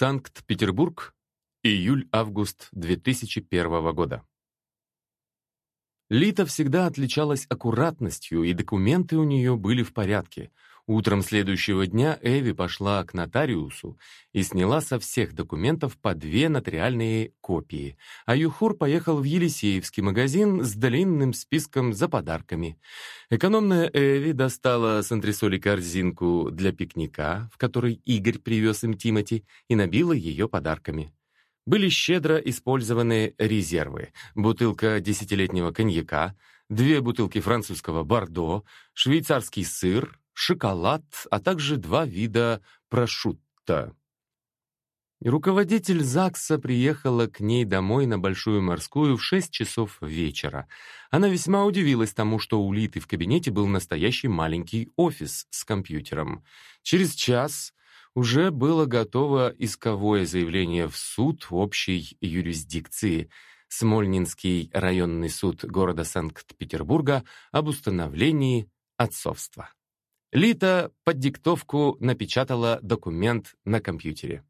Санкт-Петербург, июль-август 2001 года. Лита всегда отличалась аккуратностью, и документы у нее были в порядке. Утром следующего дня Эви пошла к нотариусу и сняла со всех документов по две нотариальные копии, а Юхур поехал в Елисеевский магазин с длинным списком за подарками. Экономная Эви достала с антресоли корзинку для пикника, в которой Игорь привез им Тимати, и набила ее подарками. Были щедро использованы резервы, бутылка десятилетнего коньяка, две бутылки французского бордо, швейцарский сыр, шоколад, а также два вида прошутто. Руководитель ЗАГСа приехала к ней домой на Большую Морскую в 6 часов вечера. Она весьма удивилась тому, что у Литы в кабинете был настоящий маленький офис с компьютером. Через час уже было готово исковое заявление в суд общей юрисдикции Смольнинский районный суд города Санкт-Петербурга об установлении отцовства. Лита под диктовку напечатала документ на компьютере.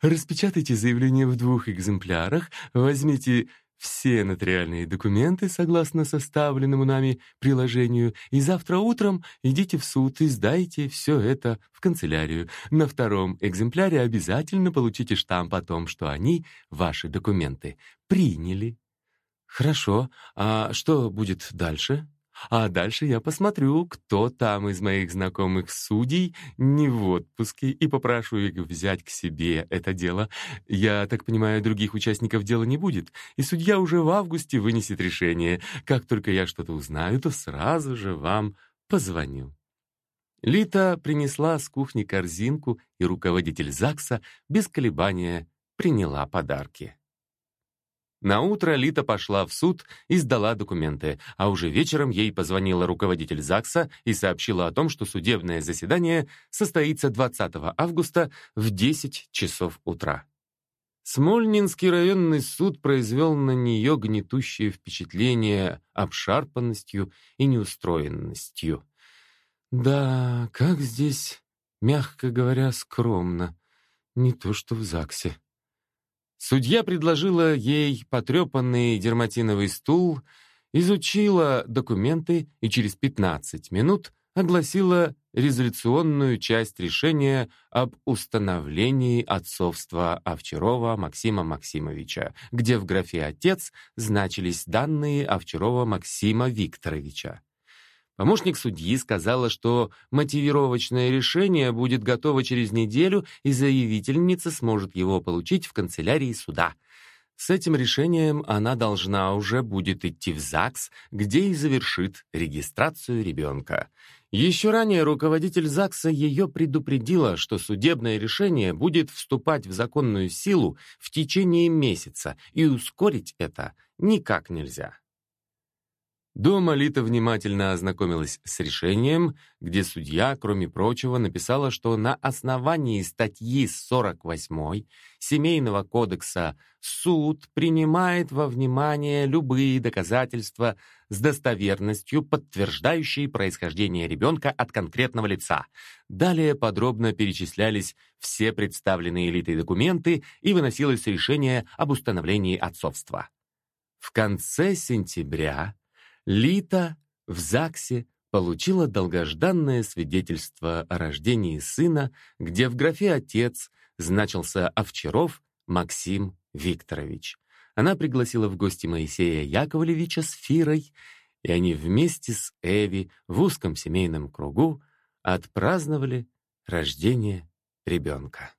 «Распечатайте заявление в двух экземплярах, возьмите все нотариальные документы согласно составленному нами приложению, и завтра утром идите в суд и сдайте все это в канцелярию. На втором экземпляре обязательно получите штамп о том, что они, ваши документы, приняли». «Хорошо, а что будет дальше?» А дальше я посмотрю, кто там из моих знакомых судей не в отпуске, и попрошу их взять к себе это дело. Я так понимаю, других участников дела не будет, и судья уже в августе вынесет решение. Как только я что-то узнаю, то сразу же вам позвоню». Лита принесла с кухни корзинку, и руководитель ЗАГСа без колебания приняла подарки. На утро Лита пошла в суд и сдала документы, а уже вечером ей позвонила руководитель ЗАГСа и сообщила о том, что судебное заседание состоится 20 августа в 10 часов утра. Смольнинский районный суд произвел на нее гнетущее впечатление обшарпанностью и неустроенностью. Да, как здесь, мягко говоря, скромно. Не то что в ЗАГСе. Судья предложила ей потрепанный дерматиновый стул, изучила документы и через 15 минут огласила резолюционную часть решения об установлении отцовства Овчарова Максима Максимовича, где в графе «Отец» значились данные Овчарова Максима Викторовича. Помощник судьи сказала, что мотивировочное решение будет готово через неделю, и заявительница сможет его получить в канцелярии суда. С этим решением она должна уже будет идти в ЗАГС, где и завершит регистрацию ребенка. Еще ранее руководитель ЗАГСа ее предупредила, что судебное решение будет вступать в законную силу в течение месяца, и ускорить это никак нельзя. Дома Лита внимательно ознакомилась с решением, где судья, кроме прочего, написала, что на основании статьи 48 Семейного кодекса суд принимает во внимание любые доказательства с достоверностью, подтверждающие происхождение ребенка от конкретного лица. Далее подробно перечислялись все представленные Литой документы и выносилось решение об установлении отцовства. В конце сентября Лита в ЗАГСе получила долгожданное свидетельство о рождении сына, где в графе «Отец» значился Овчаров Максим Викторович. Она пригласила в гости Моисея Яковлевича с Фирой, и они вместе с Эви в узком семейном кругу отпраздновали рождение ребенка.